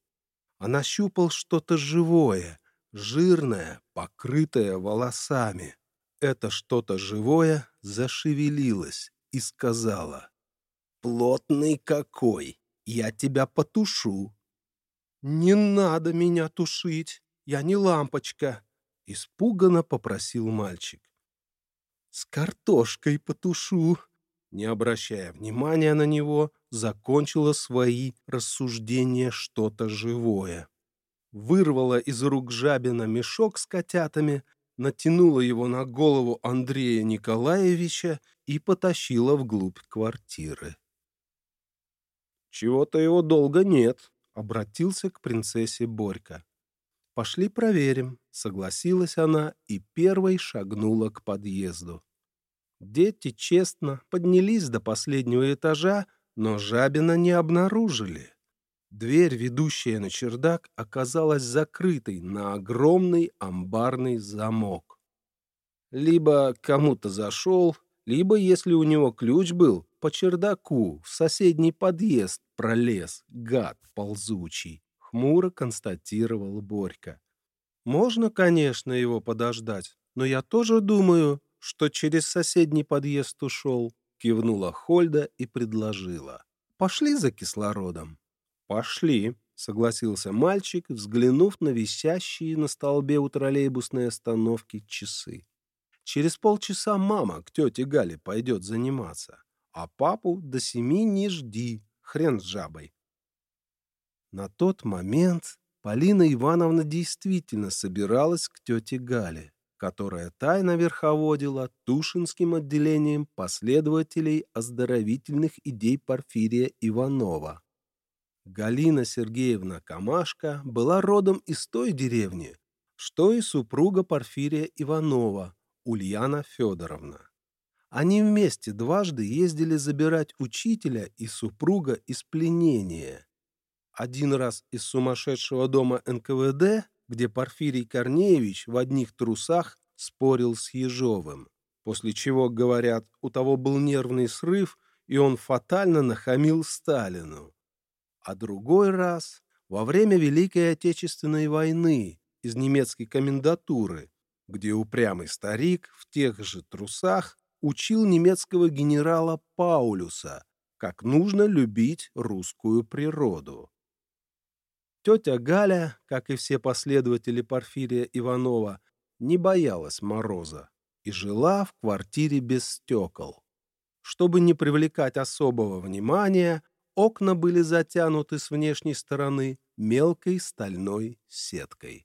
А нащупал что-то живое — жирная, покрытая волосами. Это что-то живое зашевелилось и сказала. «Плотный какой! Я тебя потушу!» «Не надо меня тушить! Я не лампочка!» Испуганно попросил мальчик. «С картошкой потушу!» Не обращая внимания на него, закончила свои рассуждения что-то живое вырвала из рук Жабина мешок с котятами, натянула его на голову Андрея Николаевича и потащила вглубь квартиры. «Чего-то его долго нет», — обратился к принцессе Борька. «Пошли проверим», — согласилась она и первой шагнула к подъезду. Дети честно поднялись до последнего этажа, но Жабина не обнаружили. Дверь, ведущая на чердак, оказалась закрытой на огромный амбарный замок. Либо кому-то зашел, либо, если у него ключ был, по чердаку в соседний подъезд пролез, гад ползучий, хмуро констатировал Борька. Можно, конечно, его подождать, но я тоже думаю, что через соседний подъезд ушел, кивнула Хольда и предложила. Пошли за кислородом. «Пошли», — согласился мальчик, взглянув на висящие на столбе у троллейбусной остановки часы. «Через полчаса мама к тете Гале пойдет заниматься, а папу до семи не жди, хрен с жабой». На тот момент Полина Ивановна действительно собиралась к тете Гале, которая тайно верховодила Тушинским отделением последователей оздоровительных идей Порфирия Иванова. Галина Сергеевна Камашка была родом из той деревни, что и супруга Порфирия Иванова, Ульяна Федоровна. Они вместе дважды ездили забирать учителя и супруга из пленения. Один раз из сумасшедшего дома НКВД, где Порфирий Корнеевич в одних трусах спорил с Ежовым. После чего, говорят, у того был нервный срыв, и он фатально нахамил Сталину. А другой раз во время Великой Отечественной войны из немецкой комендатуры, где упрямый старик в тех же трусах учил немецкого генерала Паулюса, как нужно любить русскую природу. Тетя Галя, как и все последователи Порфирия Иванова, не боялась мороза и жила в квартире без стекол. Чтобы не привлекать особого внимания, окна были затянуты с внешней стороны мелкой стальной сеткой.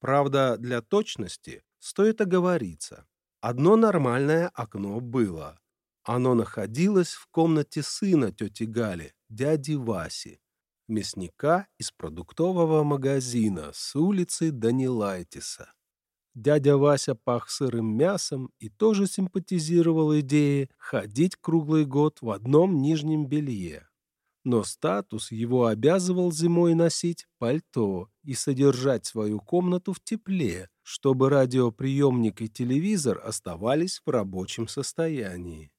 Правда, для точности стоит оговориться. Одно нормальное окно было. Оно находилось в комнате сына тети Гали, дяди Васи, мясника из продуктового магазина с улицы Данилайтиса. Дядя Вася пах сырым мясом и тоже симпатизировал идее ходить круглый год в одном нижнем белье. Но статус его обязывал зимой носить пальто и содержать свою комнату в тепле, чтобы радиоприемник и телевизор оставались в рабочем состоянии.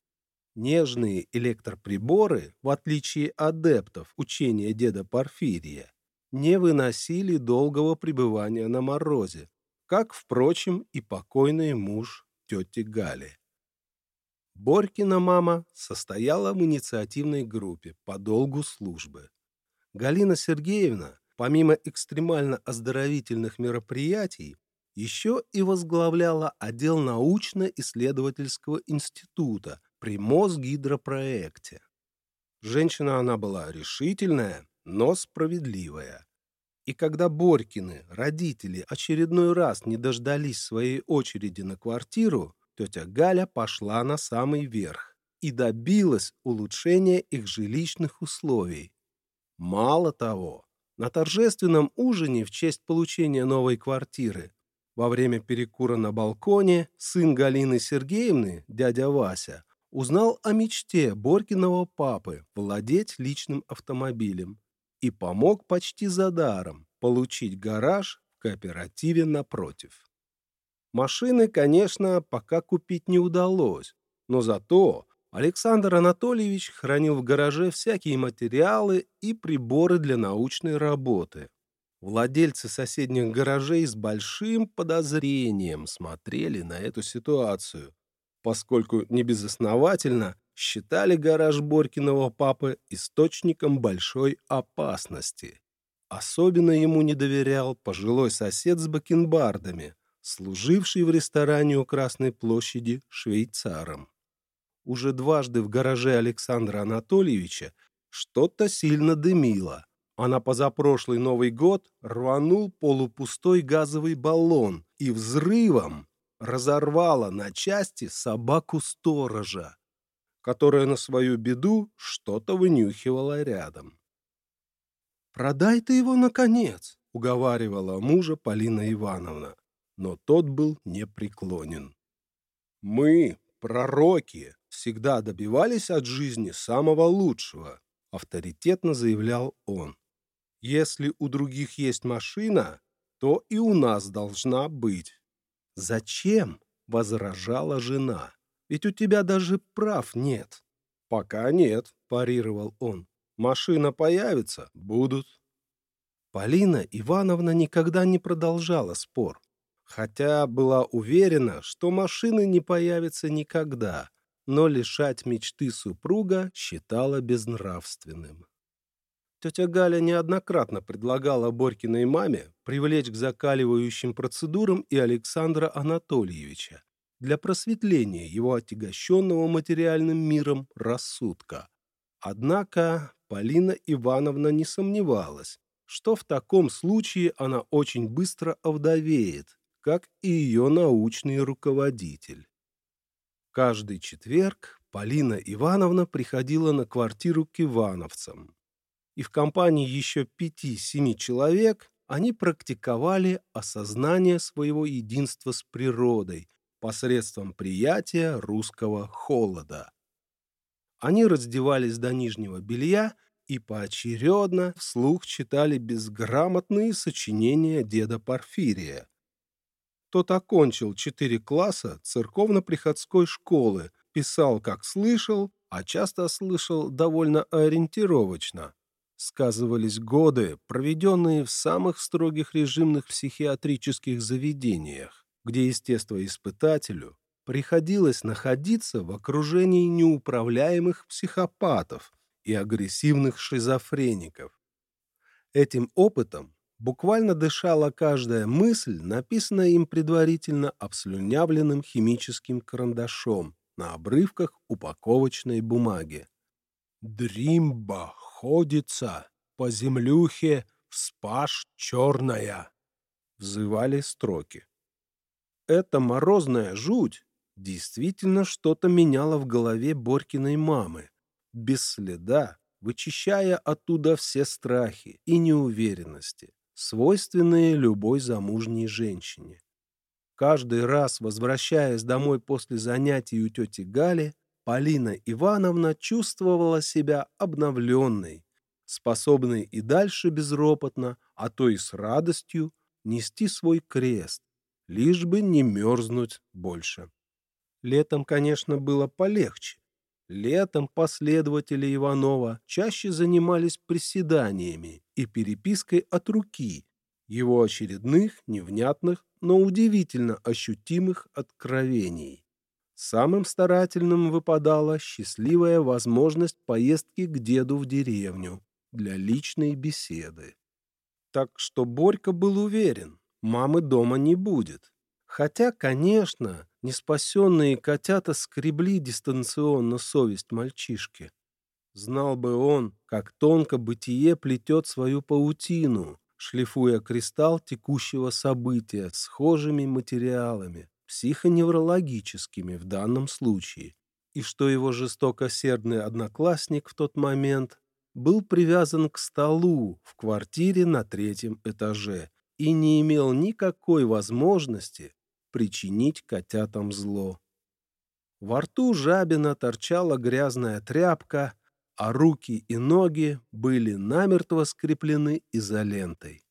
Нежные электроприборы, в отличие адептов учения деда Порфирия, не выносили долгого пребывания на морозе, как, впрочем, и покойный муж тети Гали. Борькина мама состояла в инициативной группе по долгу службы. Галина Сергеевна, помимо экстремально-оздоровительных мероприятий, еще и возглавляла отдел научно-исследовательского института при Мосгидропроекте. Женщина она была решительная, но справедливая. И когда Борькины, родители, очередной раз не дождались своей очереди на квартиру, тетя Галя пошла на самый верх и добилась улучшения их жилищных условий. Мало того, на торжественном ужине в честь получения новой квартиры во время перекура на балконе сын Галины Сергеевны, дядя Вася, узнал о мечте Боркиного папы владеть личным автомобилем и помог почти за даром получить гараж в кооперативе напротив. Машины, конечно, пока купить не удалось, но зато Александр Анатольевич хранил в гараже всякие материалы и приборы для научной работы. Владельцы соседних гаражей с большим подозрением смотрели на эту ситуацию, поскольку небезосновательно считали гараж Борькиного папы источником большой опасности. Особенно ему не доверял пожилой сосед с бакенбардами, служивший в ресторане у Красной площади швейцаром. Уже дважды в гараже Александра Анатольевича что-то сильно дымило, а на позапрошлый Новый год рванул полупустой газовый баллон и взрывом разорвало на части собаку-сторожа которая на свою беду что-то вынюхивала рядом. «Продай ты его, наконец!» — уговаривала мужа Полина Ивановна, но тот был непреклонен. «Мы, пророки, всегда добивались от жизни самого лучшего», — авторитетно заявлял он. «Если у других есть машина, то и у нас должна быть». «Зачем?» — возражала жена. Ведь у тебя даже прав нет. Пока нет, парировал он. Машина появится, будут. Полина Ивановна никогда не продолжала спор, хотя была уверена, что машины не появятся никогда, но лишать мечты супруга считала безнравственным. Тетя Галя неоднократно предлагала Борькиной маме привлечь к закаливающим процедурам и Александра Анатольевича, для просветления его отягощенного материальным миром рассудка. Однако Полина Ивановна не сомневалась, что в таком случае она очень быстро овдовеет, как и ее научный руководитель. Каждый четверг Полина Ивановна приходила на квартиру к ивановцам. И в компании еще пяти-семи человек они практиковали осознание своего единства с природой посредством приятия русского холода. Они раздевались до нижнего белья и поочередно вслух читали безграмотные сочинения деда Порфирия. Тот окончил четыре класса церковно-приходской школы, писал, как слышал, а часто слышал довольно ориентировочно. Сказывались годы, проведенные в самых строгих режимных психиатрических заведениях, где естествоиспытателю приходилось находиться в окружении неуправляемых психопатов и агрессивных шизофреников. Этим опытом буквально дышала каждая мысль, написанная им предварительно обслюнявленным химическим карандашом на обрывках упаковочной бумаги. «Дримба ходится, по землюхе вспаш черная», — взывали строки. Эта морозная жуть действительно что-то меняла в голове Борькиной мамы, без следа вычищая оттуда все страхи и неуверенности, свойственные любой замужней женщине. Каждый раз, возвращаясь домой после занятий у тети Гали, Полина Ивановна чувствовала себя обновленной, способной и дальше безропотно, а то и с радостью, нести свой крест, лишь бы не мерзнуть больше. Летом, конечно, было полегче. Летом последователи Иванова чаще занимались приседаниями и перепиской от руки, его очередных, невнятных, но удивительно ощутимых откровений. Самым старательным выпадала счастливая возможность поездки к деду в деревню для личной беседы. Так что Борька был уверен, мамы дома не будет. Хотя, конечно, неспасенные котята скребли дистанционно совесть мальчишки. Знал бы он, как тонко бытие плетет свою паутину, шлифуя кристалл текущего события схожими материалами, психоневрологическими в данном случае, и что его жестокосердный одноклассник в тот момент был привязан к столу в квартире на третьем этаже и не имел никакой возможности причинить котятам зло. Во рту жабина торчала грязная тряпка, а руки и ноги были намертво скреплены изолентой.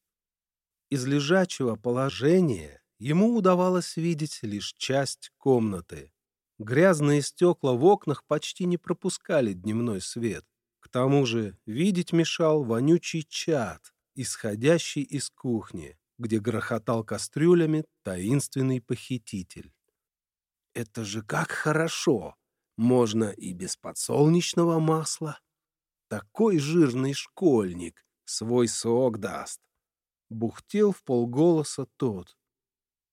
Из лежачего положения ему удавалось видеть лишь часть комнаты. Грязные стекла в окнах почти не пропускали дневной свет. К тому же видеть мешал вонючий чад, исходящий из кухни где грохотал кастрюлями таинственный похититель. «Это же как хорошо! Можно и без подсолнечного масла. Такой жирный школьник свой сок даст!» Бухтел в полголоса тот.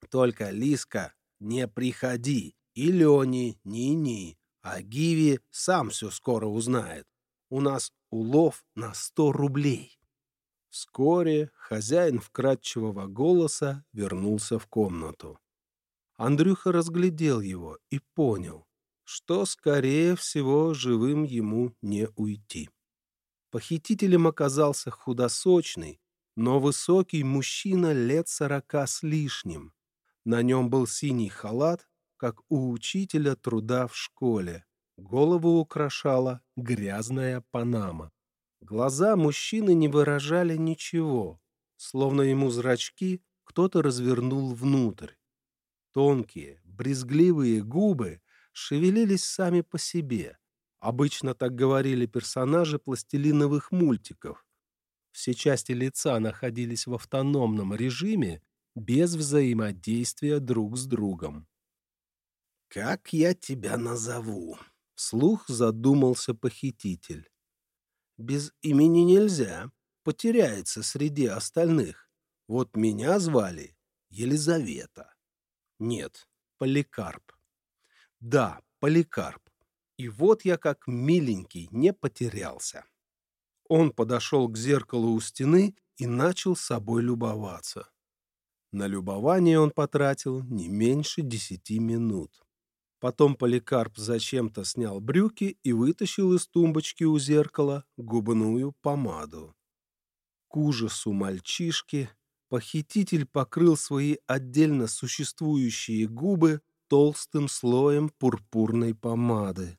«Только, Лиска, не приходи, и Лени, ни-ни, а Гиви сам все скоро узнает. У нас улов на сто рублей». Вскоре хозяин вкрадчивого голоса вернулся в комнату. Андрюха разглядел его и понял, что, скорее всего, живым ему не уйти. Похитителем оказался худосочный, но высокий мужчина лет сорока с лишним. На нем был синий халат, как у учителя труда в школе. Голову украшала грязная панама. Глаза мужчины не выражали ничего, словно ему зрачки кто-то развернул внутрь. Тонкие, брезгливые губы шевелились сами по себе. Обычно так говорили персонажи пластилиновых мультиков. Все части лица находились в автономном режиме, без взаимодействия друг с другом. «Как я тебя назову?» — вслух задумался похититель. Без имени нельзя, потеряется среди остальных. Вот меня звали Елизавета. Нет, Поликарп. Да, Поликарп. И вот я как миленький не потерялся. Он подошел к зеркалу у стены и начал собой любоваться. На любование он потратил не меньше десяти минут. Потом Поликарп зачем-то снял брюки и вытащил из тумбочки у зеркала губную помаду. К ужасу мальчишки похититель покрыл свои отдельно существующие губы толстым слоем пурпурной помады.